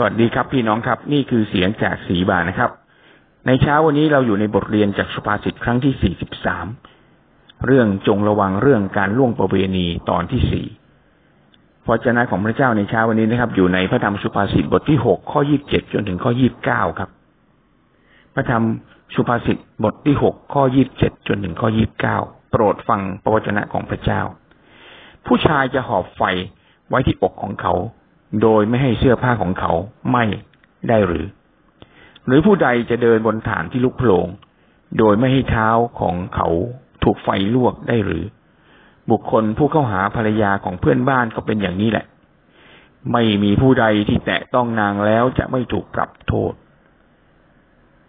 สวัสดีครับพี่น้องครับ นี่คือเสียงจากสีบานะครับ ในเช้าวันนี้เราอยู่ในบทเรียนจากสุภาษิตครั้งที่สี่สิบสามเรื่องจงระวังเรื่องการล่วงประเวณีตอนที่สี่พระเจ้าของพระเจ้าในเช้าวันนี้นะครับ อยู่ในพระธรรมสุภาษิตบทที่หกข้อยี่บเจ็ดจนถึงข้อยี่บเก้าครับ พระธรรมสุภาษิตบทที่หกข้อยี่บเจ็ดจนถึงข้อยี่บเก้าโปรดฟังพระวจนะของพระเจ้า ผู้ชายจะหอบไฟไว้ที่อกของเขา โดยไม่ให้เสื้อผ้าของเขาไหม่ได้หรือ หรือผู้ใดจะเดินบนฐานที่ลุกโผลงโดยไม่ให้เท้าของเขาถูกไฟลวกได้หรือ บุคคลผู้เข้าหาภรรยาของเพื่อนบ้านก็เป็นอย่างนี้แหละ ไม่มีผู้ใดที่แตะต้องนางแล้วจะไม่ถูกปรับโทษ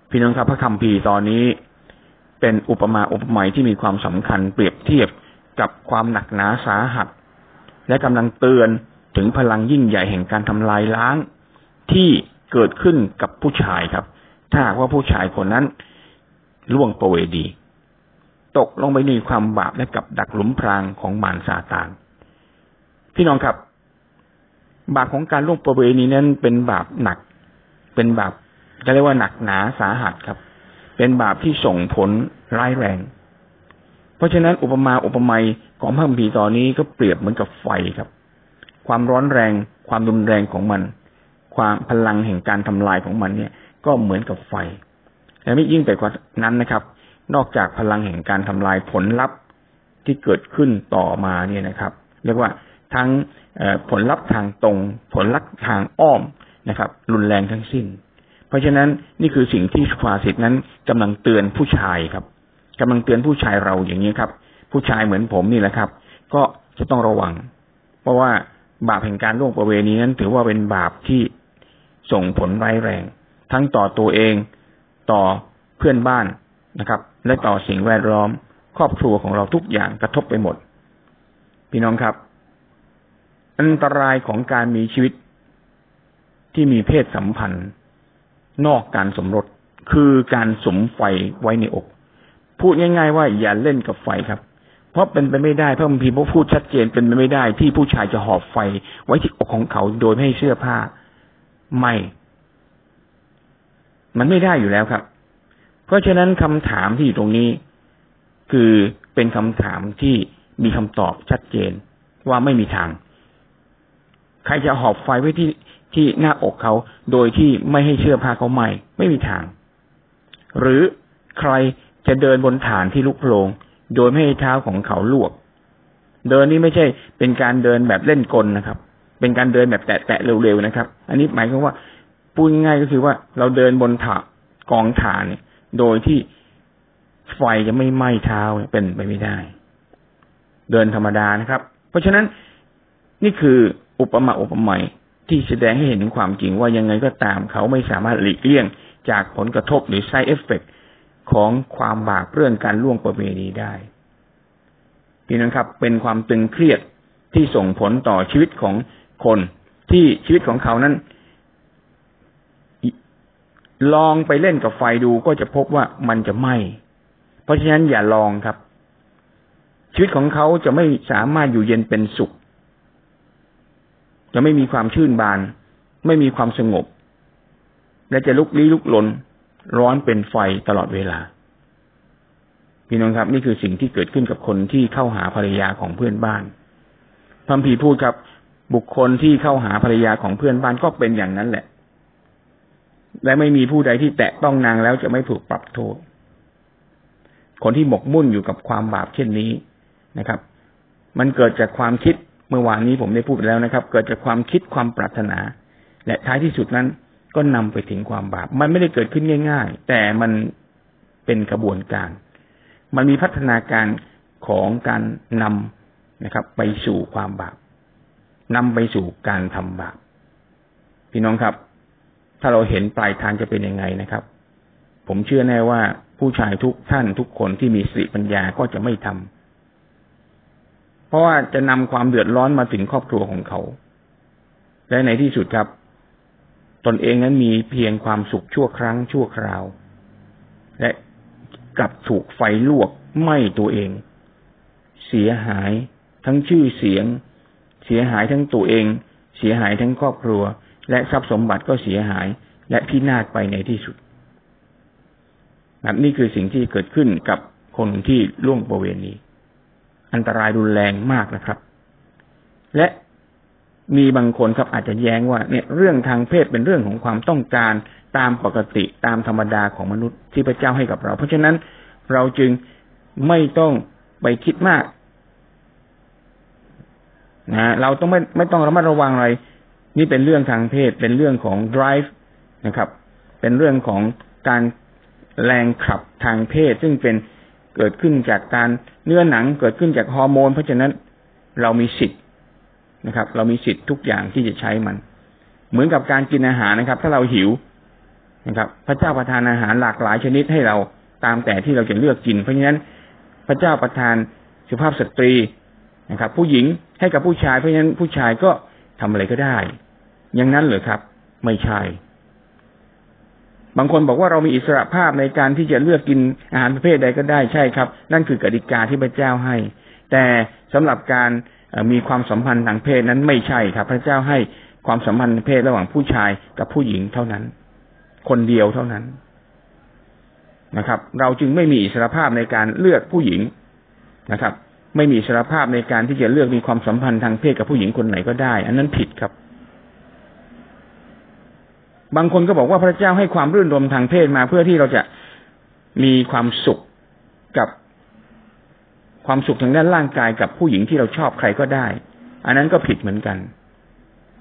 พี่น้องครับพระคำพีตอนนี้ เป็นอุปมาอุปไมยที่มีความสำคัญเปรียบเทียบกับความหนักหนาสาหัส และกำลังเตือน ถึงพลังยิ่งใหญ่แห่งการทำลายล้างที่เกิดขึ้นกับผู้ชายครับ ถ้าหากว่าผู้ชายคนนั้นล่วงประเวณีตกลงไปในความบาปและกับดักหลุมพรางของมารซาตาน พี่น้องครับ บาปของการล่วงประเวณีนั้นเป็นบาปหนัก เป็นบาปจะเรียกว่าหนักหนาสาหัสครับ เป็นบาปที่ส่งผลร้ายแรง เพราะฉะนั้นอุปมาอุปไมยของพระคัมภีร์ตอนนี้ก็เปรียบเหมือนกับไฟครับ ความร้อนแรง ความรุนแรงของมัน ความพลังแห่งการทำลายของมันเนี่ย ก็เหมือนกับไฟและไม่ยิ่งไปกว่านั้นนะครับ นอกจากพลังแห่งการทำลายผลลัพธ์ที่เกิดขึ้นต่อมาเนี่ยนะครับ เรียกว่าทั้งผลลัพธ์ทางตรง ผลลัพธ์ทางอ้อมนะครับ รุนแรงทั้งสิ้น เพราะฉะนั้นนี่คือสิ่งที่สุภาษิตนั้นกำลังเตือนผู้ชายครับกำลังเตือนผู้ชายเราอย่างนี้ครับ ผู้ชายเหมือนผมนี่แหละครับ ก็จะต้องระวัง เพราะว่า บาปแห่งการล่วงประเวณีนั้น ถือว่าเป็นบาปที่ส่งผลร้ายแรง ทั้งต่อตัวเองต่อเพื่อนบ้านนะครับ และต่อสิ่งแวดล้อม ครอบครัวของเราทุกอย่างกระทบไปหมด พี่น้องครับ อันตรายของการมีชีวิตที่มีเพศสัมพันธ์ นอกการสมรสคือการสมไฟไว้ในอก พูดง่าย ๆ ว่าอย่าเล่นกับไฟครับ เพราะเป็นไปไม่ได้พระคัมภีร์พูดชัดเจนเป็นไปไม่ได้ ที่ผู้ชายจะหอบไฟไว้ที่อกของเขาโดยไม่ให้เสื้อผ้า ไม่ มันไม่ได้อยู่แล้วครับ เพราะฉะนั้นคำถามที่อยู่ตรงนี้ คือเป็นคำถามที่มีคำตอบชัดเจนว่าไม่มีทาง ใครจะหอบไฟไว้ที่ที่หน้าอกเขาโดยที่ไม่ให้เสื้อผ้าเขาไม่ ไม่มีทาง หรือใครจะเดินบนฐานที่ลุกโผลง โดยไม่ให้เท้าของเขาลวก เดินนี่ไม่ใช่เป็นการเดินแบบเล่นกลนะครับ เป็นการเดินแบบแตะๆเร็วๆนะครับ อันนี้หมายความว่าพูดง่ายก็คือว่าเราเดินบนถากองฐานเนี่ยโดยที่ไฟจะไม่ไหม้เท้าเป็นไปไม่ได้ เดินธรรมดานะครับ เพราะฉะนั้นนี่คืออุปมาอุปไมยที่แสดงให้เห็นถึงความจริงว่ายังไงก็ตามเขาไม่สามารถหลีกเลี่ยงจากผลกระทบหรือไซเอฟเฟก ของความบาปเรื่องการล่วงประเวณีได้พี่น้องครับ เป็นความตึงเครียดที่ส่งผลต่อชีวิตของคนที่ชีวิตของเขานั้น ลองไปเล่นกับไฟดูก็จะพบว่ามันจะไหม้เพราะฉะนั้นอย่าลองครับ ชีวิตของเขาจะไม่สามารถอยู่เย็นเป็นสุข จะไม่มีความชื่นบาน ไม่มีความสงบ และจะลุกลี้ลุกลน ร้อนเป็นไฟตลอดเวลา พี่น้องครับ นี่คือสิ่งที่เกิดขึ้นกับคนที่เข้าหาภรรยาของเพื่อนบ้านพัมพีพูดครับ บุคคลที่เข้าหาภรรยาของเพื่อนบ้านก็เป็นอย่างนั้นแหละ และไม่มีผู้ใดที่แตะต้องนางแล้วจะไม่ถูกปรับโทษ คนที่หมกมุ่นอยู่กับความบาปเช่นนี้นะครับ มันเกิดจากความคิดเมื่อวานนี้ผมได้พูดไปแล้วนะครับ เกิดจากความคิดความปรารถนา และท้ายที่สุดนั้น ก็นำไปถึงความบาป มันไม่ได้เกิดขึ้นง่าย ๆ แต่มันเป็นกระบวนการ มันมีพัฒนาการของการนำนะครับ ไปสู่ความบาปนำไปสู่การทำบาป พี่น้องครับ ถ้าเราเห็นปลายทางจะเป็นยังไงนะครับ ผมเชื่อแน่ว่าผู้ชายทุกท่านทุกคนที่มีสติปัญญาก็จะไม่ทำเพราะว่าจะนำความเดือดร้อนมาถึงครอบครัวของเขา และในที่สุดครับ ตนเองนั้นมีเพียงความสุขชั่วครั้งชั่วคราว และกลับถูกไฟลวกไหม้ตัวเอง เสียหายทั้งชื่อเสียง เสียหายทั้งตัวเอง เสียหายทั้งครอบครัว และทรัพย์สมบัติก็เสียหายและพินาศไปในที่สุดนะนี่คือสิ่งที่เกิดขึ้นกับคนที่ล่วงประเวณี อันตรายรุนแรงมากนะครับ และ มีบางคนครับอาจจะแย้งว่าเนี่ยเรื่องทางเพศเป็นเรื่องของความต้องการตามปกติตามธรรมดาของมนุษย์ที่พระเจ้าให้กับเรา เพราะฉะนั้นเราจึงไม่ต้องไปคิดมากนะเราต้องไม่ไม่ต้องระมัดระวังอะไร นี่เป็นเรื่องทางเพศ เป็นเรื่องของ drive นะครับ เป็นเรื่องของการแรงขับทางเพศ ซึ่งเป็นเกิดขึ้นจากการเนื้อหนังเกิดขึ้นจากฮอร์โมน เพราะฉะนั้นเรามีสิทธิ์ นะครับ เรามีสิทธิ์ทุกอย่างที่จะใช้มัน เหมือนกับการกินอาหารนะครับ ถ้าเราหิวนะครับ พระเจ้าประทานอาหารหลากหลายชนิดให้เราตามแต่ที่เราจะเลือกกิน เพราะฉะนั้นพระเจ้าประทานสุภาพสตรีนะครับ ผู้หญิงให้กับผู้ชายเพราะฉะนั้นผู้ชายก็ทำอะไรก็ได้ อย่างนั้นเหรอครับ ไม่ใช่บางคนบอกว่าเรามีอิสระภาพในการที่จะเลือกกินอาหารประเภทใดก็ได้ใช่ครับ นั่นคือกติกาที่พระเจ้าให้ แต่สำหรับการ มีความสัมพันธ์ทางเพศนั้นไม่ใช่ครับ พระเจ้าให้ความสัมพันธ์เพศระหว่างผู้ชายกับผู้หญิงเท่านั้น คนเดียวเท่านั้นนะครับ เราจึงไม่มีอิสรภาพในการเลือกผู้หญิงนะครับ ไม่มีอิสรภาพในการที่จะเลือกมีความสัมพันธ์ทางเพศกับผู้หญิงคนไหนก็ได้ อันนั้นผิดครับ บางคนก็บอกว่าพระเจ้าให้ความรื่นรมทางเพศมาเพื่อที่เราจะมีความสุขกับ ความสุขทางด้านร่างกายกับผู้หญิงที่เราชอบใครก็ได้ อันนั้นก็ผิดเหมือนกัน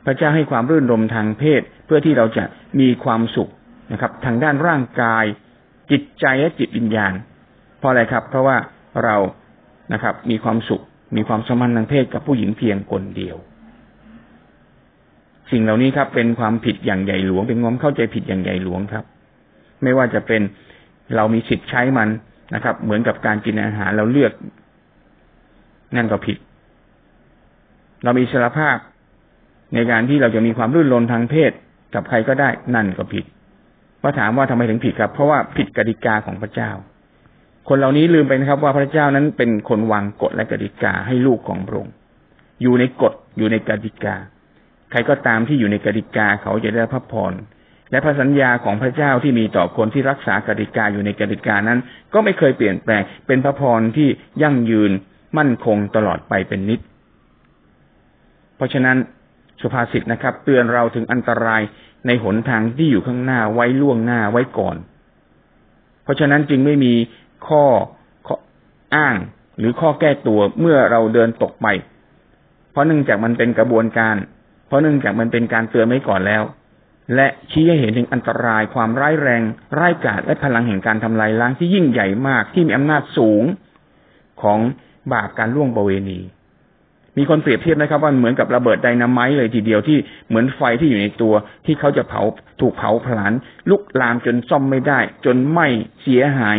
พระเจ้าให้ความรื่นรมทางเพศ เพื่อที่เราจะมีความสุขนะครับ ทางด้านร่างกาย จิตใจและจิตวิญญาณ เพราะอะไรครับ เพราะว่าเรานะครับ มีความสุข มีความสมพันธ์ทางเพศกับผู้หญิงเพียงคนเดียว สิ่งเหล่านี้ครับ เป็นความผิดอย่างใหญ่หลวง เป็นความเข้าใจผิดอย่างใหญ่หลวงครับ ไม่ว่าจะเป็นเรามีสิทธิ์ใช้มันนะครับ เหมือนกับการกินอาหารเราเลือก นั่นก็ผิด เรามีอิสรภาพในการที่เราจะมีความรื่นรมทางเพศกับใครก็ได้นั่นก็ผิดพระถามว่าทำไมถึงผิดครับ เพราะว่าผิดกติกาของพระเจ้า คนเหล่านี้ลืมไปนะครับว่าพระเจ้านั้นเป็นคนวางกฎและกติกาให้ลูกของพระองค์อยู่ในกฎอยู่ในกติกา ใครก็ตามที่อยู่ในกติกาเขาจะได้พระพรและพระสัญญาของพระเจ้าที่มีต่อคนที่รักษากติกาอยู่ในกติกานั้น ก็ไม่เคยเปลี่ยนแปลงเป็นพระพรที่ยั่งยืน มั่นคงตลอดไปเป็นนิด เพราะฉะนั้นสุภาษิตนะครับ เตือนเราถึงอันตรายในหนทางที่อยู่ข้างหน้าไว้ล่วงหน้าไว้ก่อน เพราะฉะนั้นจึงไม่มีข้อข้ออ้างหรือข้อแก้ตัวเมื่อเราเดินตกไป เพราะเนื่องจากมันเป็นกระบวนการ เพราะเนื่องจากมันเป็นการเตือนไว้ก่อนแล้ว และชี้ให้เห็นถึงอันตรายความร้ายแรง ร้ายกาจและพลังแห่งการทำลายล้างที่ยิ่งใหญ่มากที่มีอำนาจสูงของบาปการล่วงประเวณี มีคนเปรียบเทียบนะครับว่าเหมือนกับระเบิดไดนาไมต์เลยทีเดียวที่เหมือนไฟที่อยู่ในตัว ที่เขาจะเผาถูกเผาผลาญลุกลามจนซ่อมไม่ได้ จนไหม้เสียหาย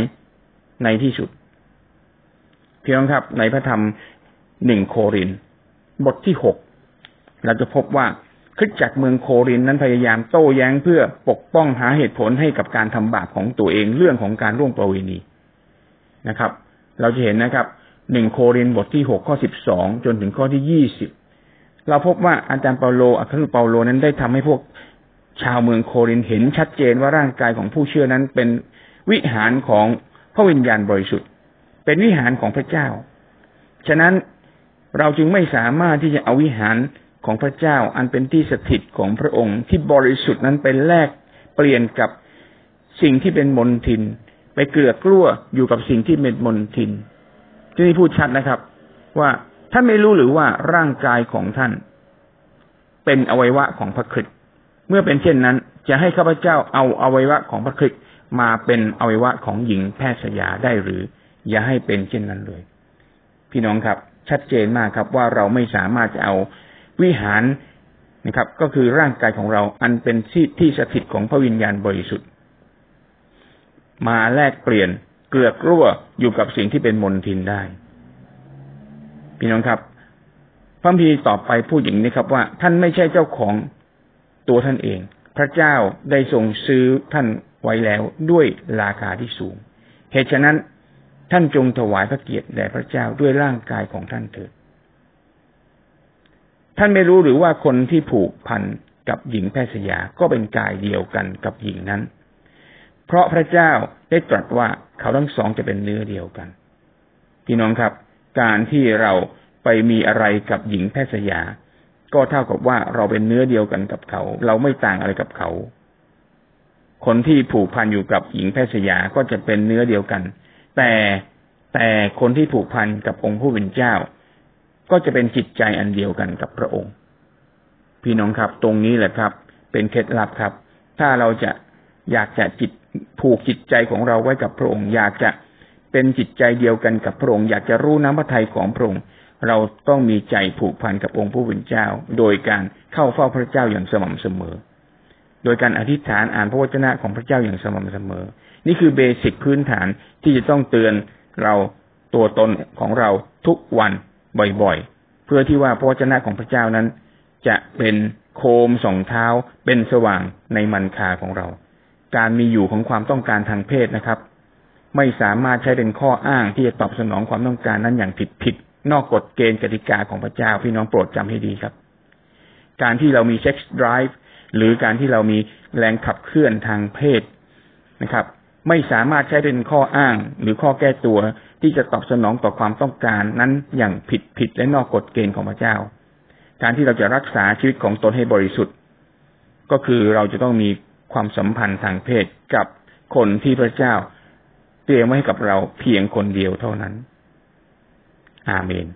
ในที่สุด เพียงครับ ในพระธรรมหนึ่งโคริน บทที่หกเราจะพบว่าคริสจักรเมืองโครินนั้นพยายามโต้แย้งเพื่อปกป้องหาเหตุผลให้กับการทำบาปของตัวเองเรื่องของการร่วงประเวณีนะครับ เราจะเห็นนะครับ หนึ่งโครินบทที่หกข้อสิบสองจนถึงข้อที่ยี่สิบเราพบว่าอาจารย์เปาโลอัครทูตเปาโลนั้นได้ทำให้พวกชาวเมืองโครินเห็นชัดเจนว่าร่างกายของผู้เชื่อนั้นเป็นวิหารของพระวิญญาณบริสุทธิ์ เป็นวิหารของพระเจ้า ฉะนั้นเราจึงไม่สามารถที่จะเอาวิหารของพระเจ้าอันเป็นที่สถิตของพระองค์ที่บริสุทธิ์นั้นเป็นแลกเปลี่ยนกับสิ่งที่เป็นมนทิน ไปเกลือกลั้วอยู่กับสิ่งที่เป็นมนทิน ที่นี่พูดชัดนะครับ ว่าท่านไม่รู้หรือว่าร่างกายของท่าน เป็นอวัยวะของพระคริสต์เมื่อเป็นเช่นนั้น จะให้ข้าพเจ้าเอาอวัยวะของพระคริสต์มาเป็นอวัยวะของหญิงแพทย์สยาได้หรือ อย่าให้เป็นเช่นนั้นเลย พี่น้องครับ ชัดเจนมากครับว่าเราไม่สามารถจะเอาวิหารนะครับ ก็คือร่างกายของเราอันเป็นที่ที่สถิตของพระวิญญาณบริสุทธิ์ มาแลกเปลี่ยน เกลือกรั่วอยู่กับสิ่งที่เป็นมลทินได้ พี่น้องครับ พระพีต่อไปพูดอย่างนี้ครับว่า ท่านไม่ใช่เจ้าของตัวท่านเอง พระเจ้าได้ทรงซื้อท่านไว้แล้วด้วยราคาที่สูง เหตุฉะนั้นท่านจงถวายพระเกียรติแด่พระเจ้าด้วยร่างกายของท่านเถิด ท่านไม่รู้หรือว่าคนที่ผูกพันกับหญิงแพทย์สยาก็เป็นกายเดียวกันกับหญิงนั้น เพราะพระเจ้าได้ตรัสว่าเขาทั้งสองจะเป็นเนื้อเดียวกัน พี่น้องครับ การที่เราไปมีอะไรกับหญิงแพทย์สยา ก็เท่ากับว่าเราเป็นเนื้อเดียวกันกับเขา เราไม่ต่างอะไรกับเขา คนที่ผูกพันอยู่กับหญิงแพทย์สยาก็จะเป็นเนื้อเดียวกัน แต่แต่คนที่ผูกพันกับองค์ผู้เป็นเจ้า ก็จะเป็นจิตใจอันเดียวกันกับพระองค์ พี่น้องครับ ตรงนี้แหละครับ เป็นเคล็ดลับครับ ถ้าเราจะอยากจะจิต ผูกจิตใจของเราไว้กับพระองค์ อยากจะเป็นจิตใจเดียวกันกับพระองค์ อยากจะรู้น้ำพระทัยของพระองค์ เราต้องมีใจผูกพันกับองค์ผู้เป็นเจ้า โดยการเข้าเฝ้าพระเจ้าอย่างสม่ำเสมอ โดยการอธิษฐานอ่านพระวจนะของพระเจ้าอย่างสม่ำเสมอ นี่คือเบสิกพื้นฐานที่จะต้องเตือนเราตัวตนของเราทุกวันบ่อยๆ เพื่อที่ว่าพระวจนะของพระเจ้านั้น จะเป็นโคมสองเท้าเป็นสว่างในมันคาของเรา การมีอยู่ของความต้องการทางเพศนะครับ ไม่สามารถใช้เป็นข้ออ้างที่จะตอบสนองความต้องการนั้นอย่างผิดผิดนอกกฎเกณฑ์กติกาของพระเจ้าพี่น้องโปรดจำให้ดีครับ การที่เรามีเซ็กซ์ไดรฟ์หรือการที่เรามีแรงขับเคลื่อนทางเพศนะครับ ไม่สามารถใช้เป็นข้ออ้าง หรือข้อแก้ตัวที่จะตอบสนองต่อความต้องการนั้นอย่างผิดผิดและนอกกฎเกณฑ์ของพระเจ้า การที่เราจะรักษาชีวิตของตนให้บริสุทธิ์ ก็คือเราจะต้องมี ความสัมพันธ์ทางเพศกับคนที่พระเจ้า เตรียมไว้ให้กับเราเพียงคนเดียวเท่านั้น อาเมน